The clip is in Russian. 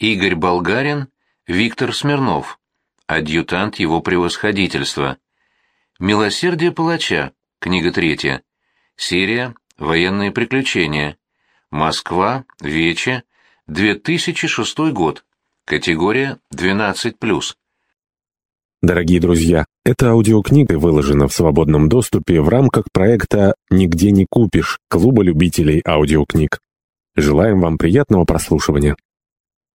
Игорь Болгарин, Виктор Смирнов, адъютант его превосходительства. «Милосердие палача», книга третья. Серия «Военные приключения». Москва, Вече, 2006 год. Категория 12+. Дорогие друзья, эта аудиокнига выложена в свободном доступе в рамках проекта «Нигде не купишь» Клуба любителей аудиокниг. Желаем вам приятного прослушивания.